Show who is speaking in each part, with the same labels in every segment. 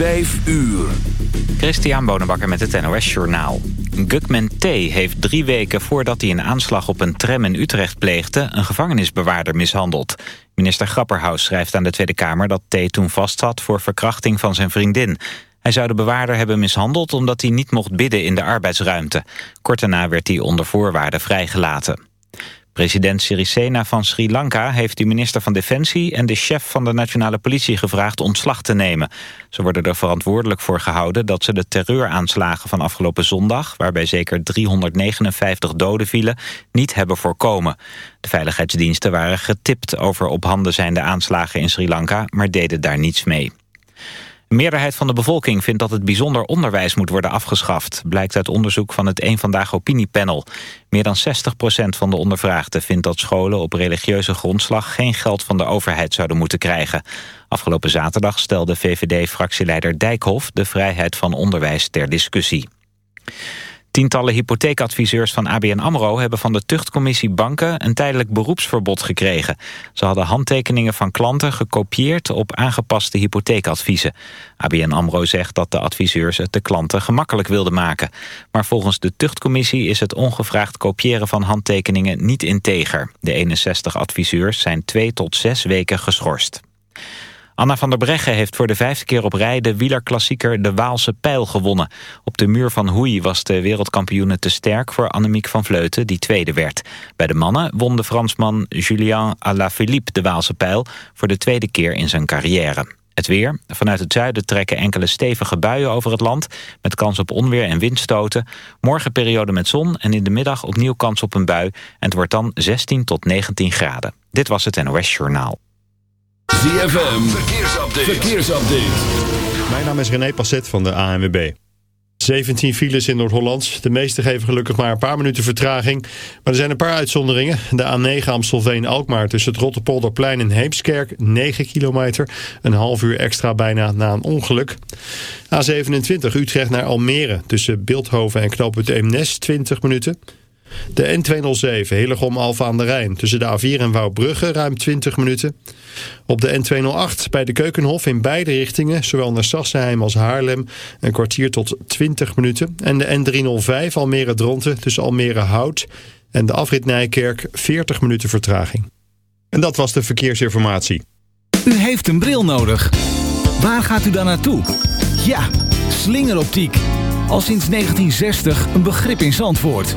Speaker 1: Vijf uur.
Speaker 2: Christian Bonenbakker met het NOS Journaal. Gugman T. heeft drie weken voordat hij een aanslag op een tram in Utrecht pleegde... een gevangenisbewaarder mishandeld. Minister Grapperhaus schrijft aan de Tweede Kamer dat T. toen vastzat... voor verkrachting van zijn vriendin. Hij zou de bewaarder hebben mishandeld omdat hij niet mocht bidden in de arbeidsruimte. Kort daarna werd hij onder voorwaarden vrijgelaten. President Sirisena van Sri Lanka heeft de minister van Defensie... en de chef van de nationale politie gevraagd ontslag te nemen. Ze worden er verantwoordelijk voor gehouden... dat ze de terreuraanslagen van afgelopen zondag... waarbij zeker 359 doden vielen, niet hebben voorkomen. De veiligheidsdiensten waren getipt over op handen zijnde aanslagen in Sri Lanka... maar deden daar niets mee. De meerderheid van de bevolking vindt dat het bijzonder onderwijs moet worden afgeschaft, blijkt uit onderzoek van het Eén Vandaag Opiniepanel. Meer dan 60% van de ondervraagden vindt dat scholen op religieuze grondslag geen geld van de overheid zouden moeten krijgen. Afgelopen zaterdag stelde VVD-fractieleider Dijkhoff de vrijheid van onderwijs ter discussie. Tientallen hypotheekadviseurs van ABN AMRO hebben van de tuchtcommissie banken een tijdelijk beroepsverbod gekregen. Ze hadden handtekeningen van klanten gekopieerd op aangepaste hypotheekadviezen. ABN AMRO zegt dat de adviseurs het de klanten gemakkelijk wilden maken. Maar volgens de tuchtcommissie is het ongevraagd kopiëren van handtekeningen niet integer. De 61 adviseurs zijn twee tot zes weken geschorst. Anna van der Breggen heeft voor de vijfde keer op rij de wielerklassieker De Waalse Pijl gewonnen. Op de muur van Hoei was de wereldkampioene te sterk voor Annemiek van Vleuten, die tweede werd. Bij de mannen won de Fransman Julien Alaphilippe de Waalse Pijl voor de tweede keer in zijn carrière. Het weer. Vanuit het zuiden trekken enkele stevige buien over het land... met kans op onweer en windstoten. Morgen periode met zon en in de middag opnieuw kans op een bui. En het wordt dan 16 tot 19 graden. Dit was het NOS Journaal.
Speaker 1: ZFM, verkeersupdate. verkeersupdate.
Speaker 3: Mijn naam is René Passet van de ANWB. 17 files in Noord-Holland. De meeste geven gelukkig maar een paar minuten vertraging. Maar er zijn een paar uitzonderingen. De A9 Amstelveen-Alkmaar tussen het Rotterpolderplein en Heemskerk. 9 kilometer. Een half uur extra bijna na een ongeluk. A27 Utrecht naar Almere tussen Beeldhoven en knooppunt Eemnes. 20 minuten. De N207 Hillegom Alfa aan de Rijn tussen de A4 en Wouwbrugge ruim 20 minuten. Op de N208 bij de Keukenhof in beide richtingen, zowel naar Sassenheim als Haarlem, een kwartier tot 20 minuten. En de N305 Almere Dronten tussen Almere Hout en de afrit Nijkerk 40 minuten vertraging. En dat was de verkeersinformatie.
Speaker 4: U heeft een bril nodig. Waar gaat u dan naartoe? Ja, slingeroptiek. Al sinds 1960 een begrip in Zandvoort.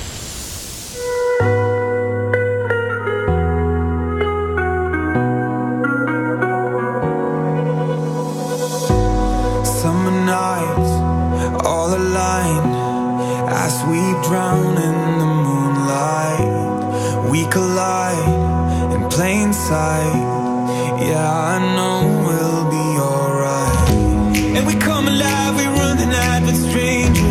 Speaker 5: As we drown in the moonlight. We collide in plain sight. Yeah, I know we'll be alright. And we come alive, we run the night with strangers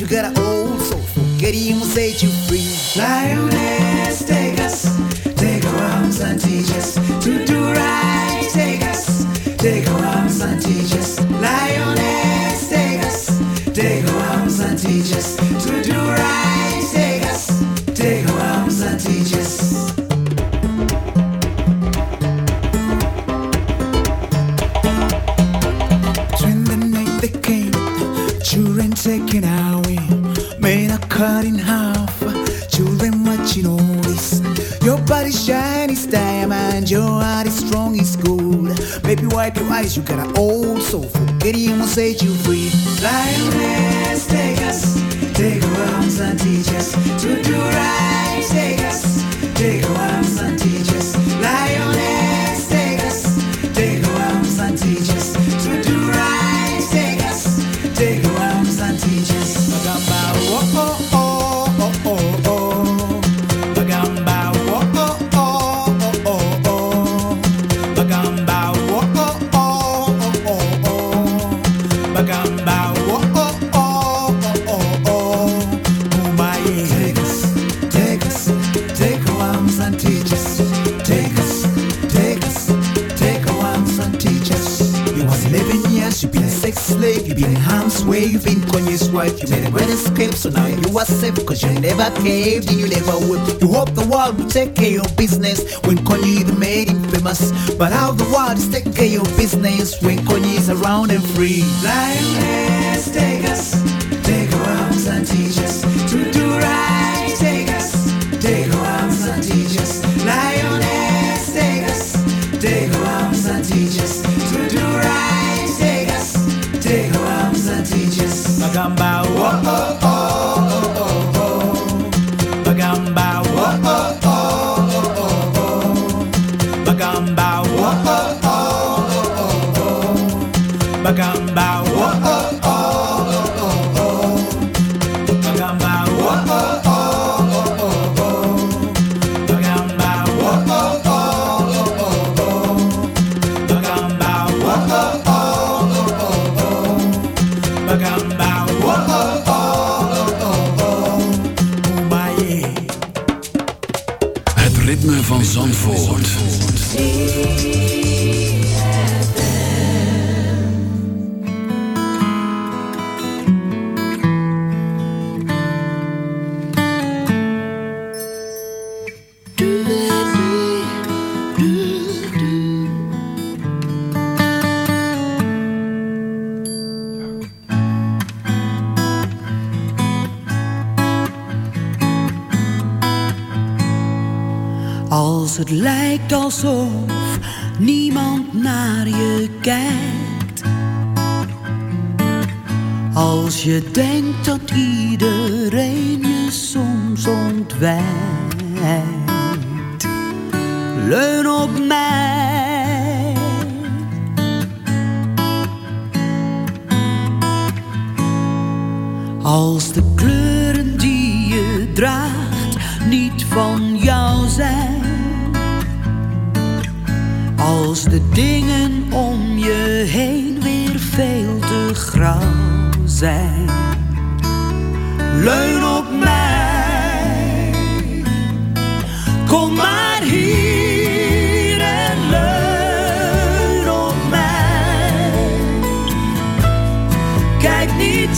Speaker 5: you
Speaker 6: got an old soul. Forget him will set you free. Lioness, take us, take our arms and teach us to do right. Take us, take our arms and teach us. Lioness, take us, take our arms and teach us your heart is strong, it's good. Baby, wipe your eyes, you got an old soul. Forgetting will set you free. Lioness, take us, take our arms and teach us to do right. Take us. you never caved and you never would. You hope the world will take care of business when Kanye the made him famous. But how the world is taking care of business when Kanye is around and free.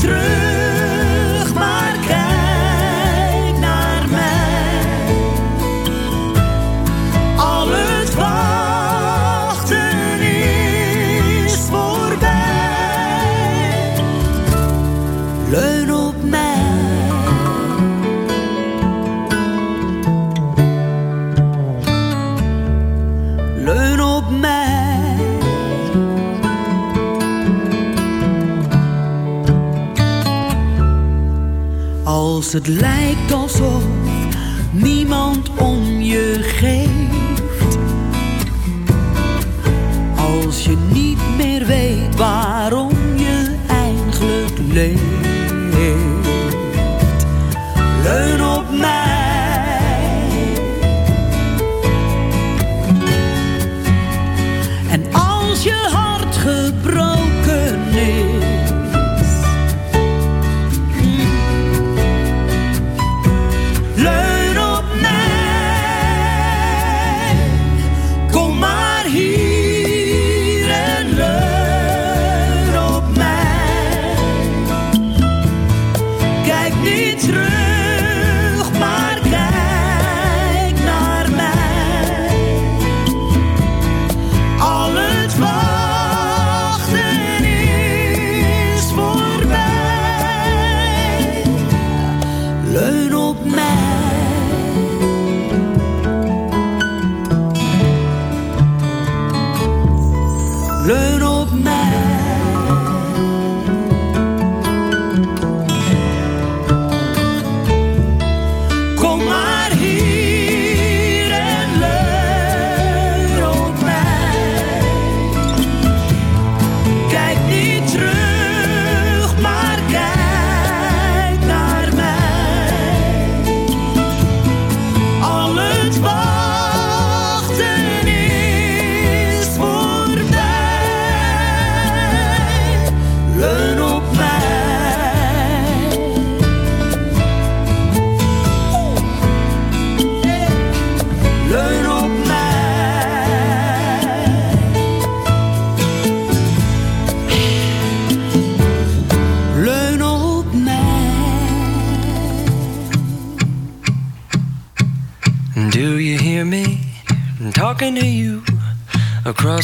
Speaker 6: True.
Speaker 1: het
Speaker 7: lijkt alsof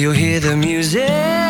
Speaker 8: You'll hear the music,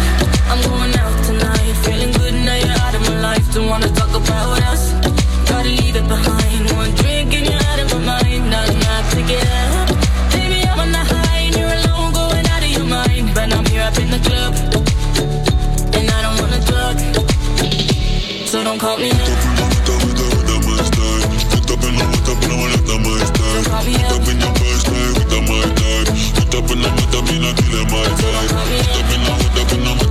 Speaker 9: don't call me. Bonita, bonita, bonita, my style. Hooked up in the hooked up in the
Speaker 10: one after my style. Up in your first time, hooked my time. Hooked up in the hooked up my time. Hooked up in the hooked up in the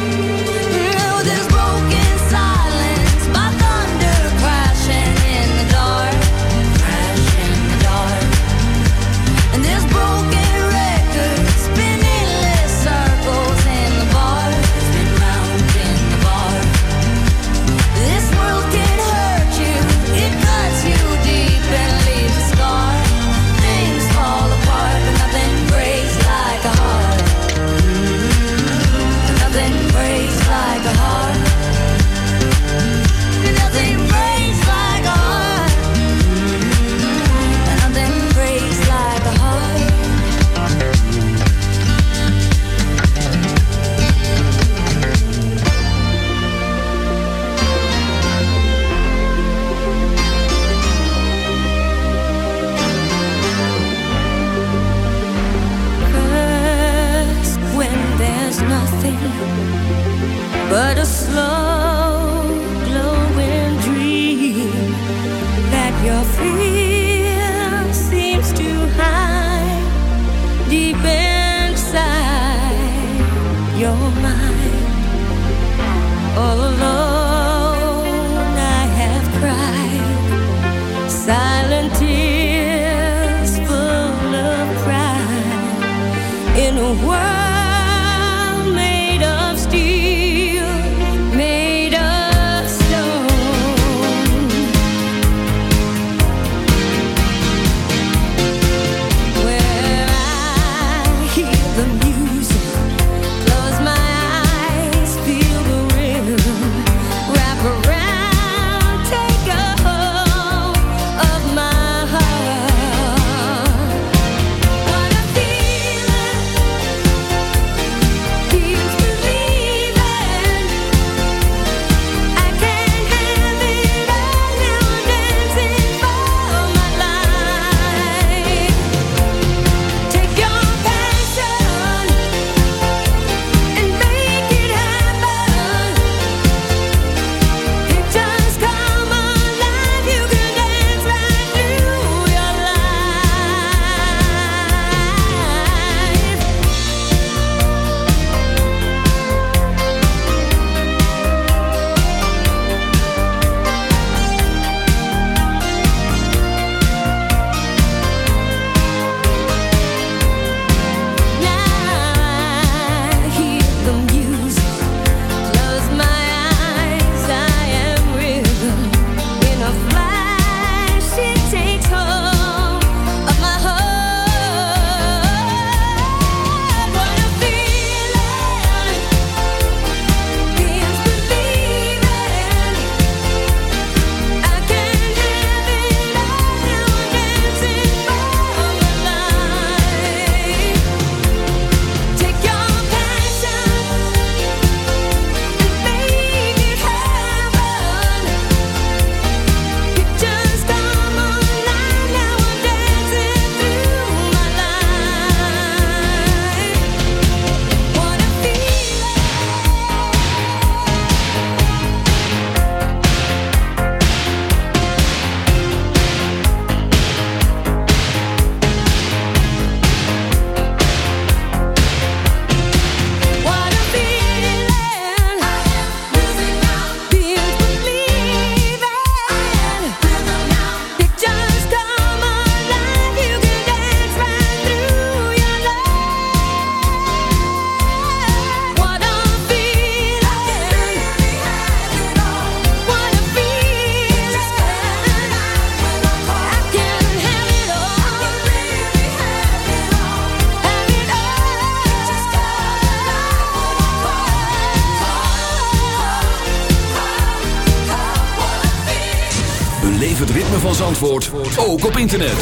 Speaker 1: Internet.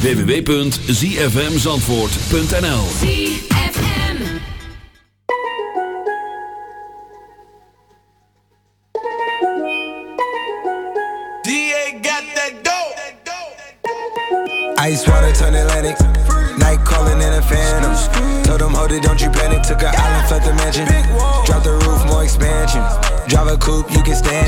Speaker 1: www.zfmzandvoort.nl
Speaker 11: DA got that dope. Ice water turn Atlantic. Night calling in a phantom. Told them, hold it, don't you panic. Took an island, left the mansion. Drop the roof, more expansion. Drive a coupe, you can stand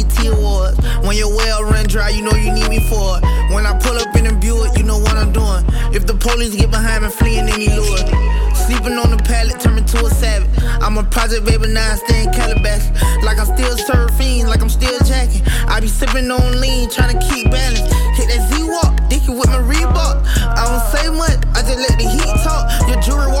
Speaker 12: Awards. When your well run dry, you know you need me for it. When I pull up in a Buick, you know what I'm doing. If the police get behind me, fleeing any lure. Sleeping on the pallet, turn me to a savage. I'm a project baby, now I stay in Calabash. Like I'm still surfing, like I'm still jacking. I be sipping on lean, trying to keep balance. Hit that Z walk, dicky with my Reebok. I don't say much, I just let the heat talk. Your jewelry water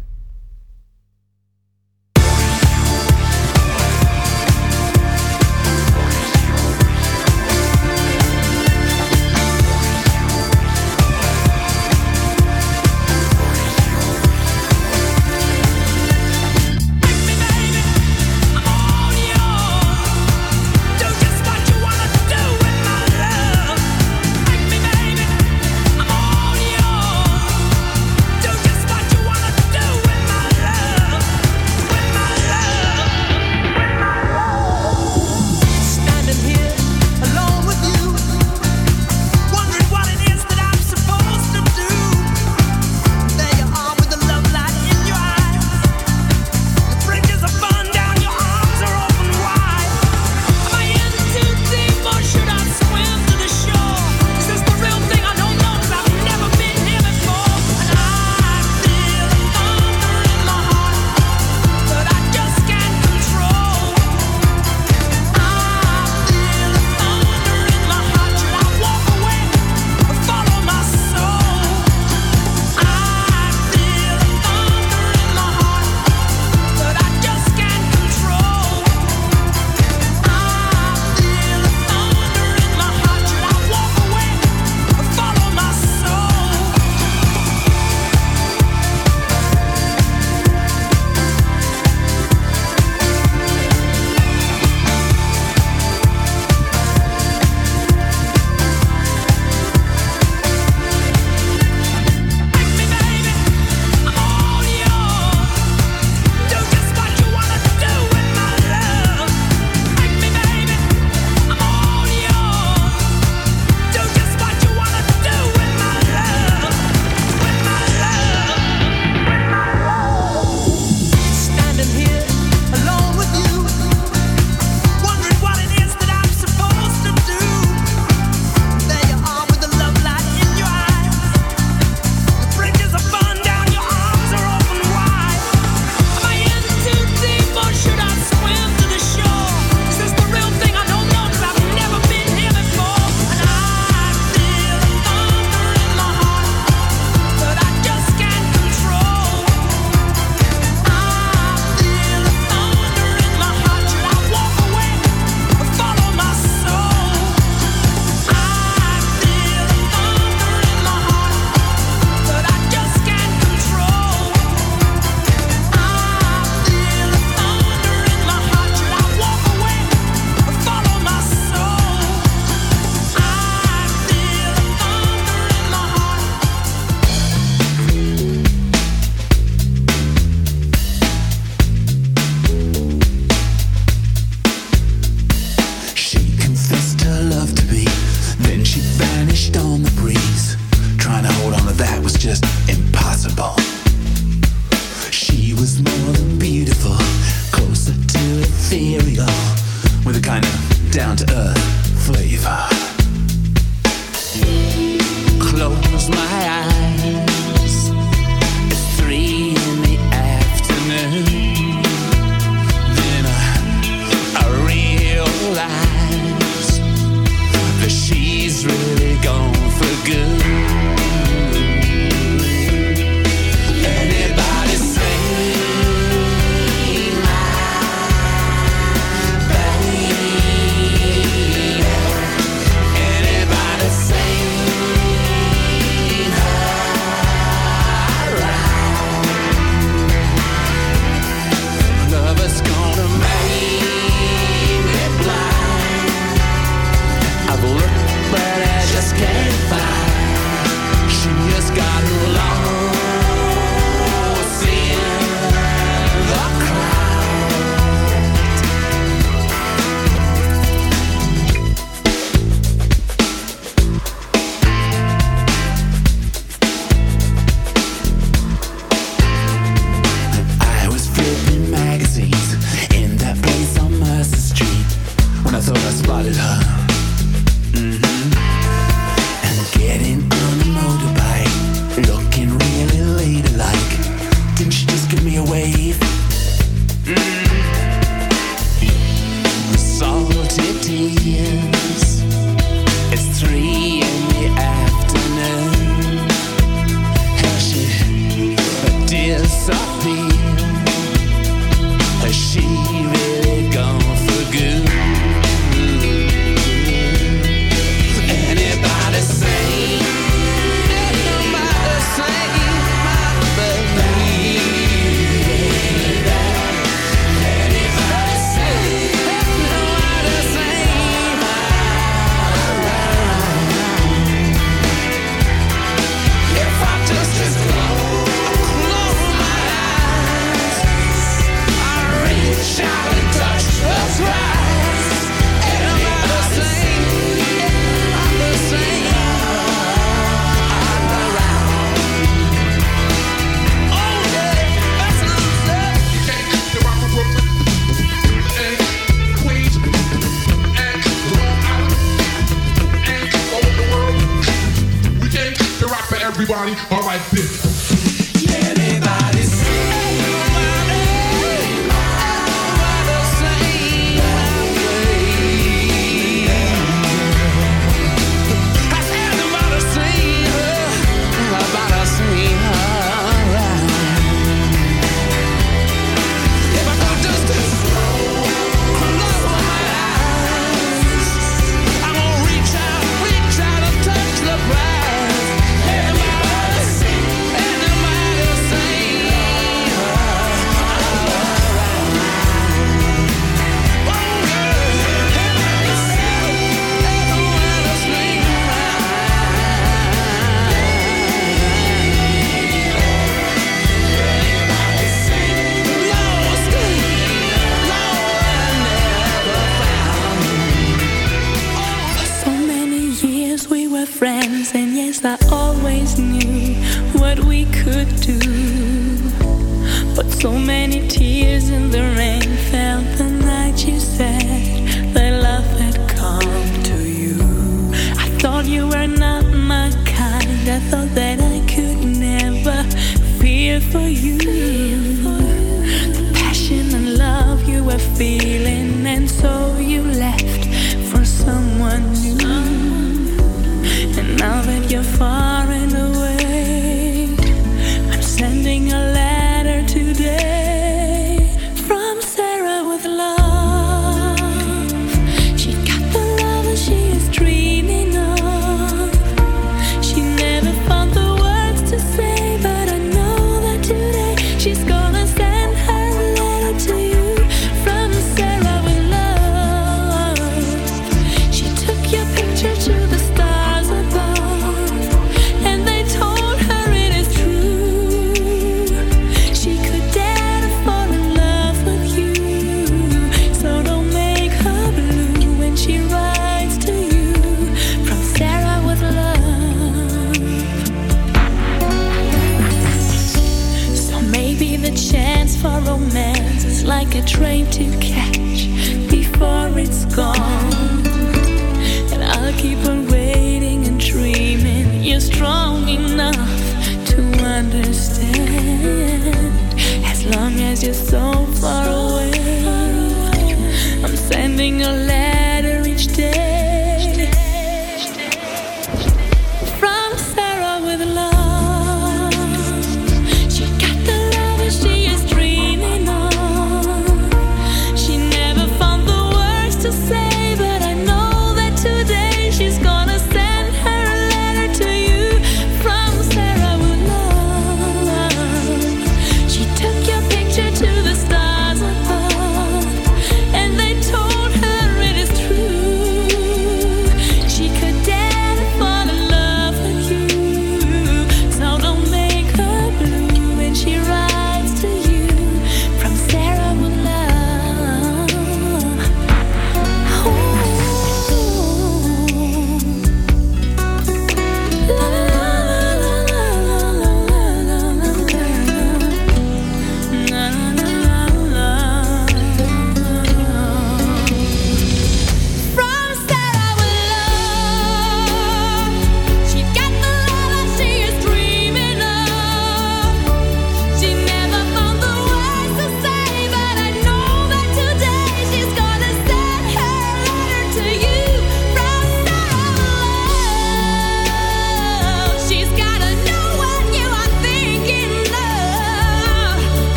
Speaker 13: You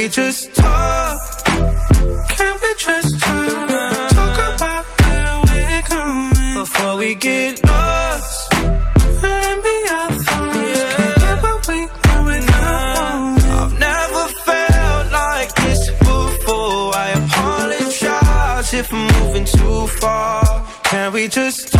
Speaker 6: we
Speaker 5: just talk? Can we just talk? Talk about where we're going before we get lost. we. I've never felt like this before. I apologize if I'm moving too far. Can we just talk?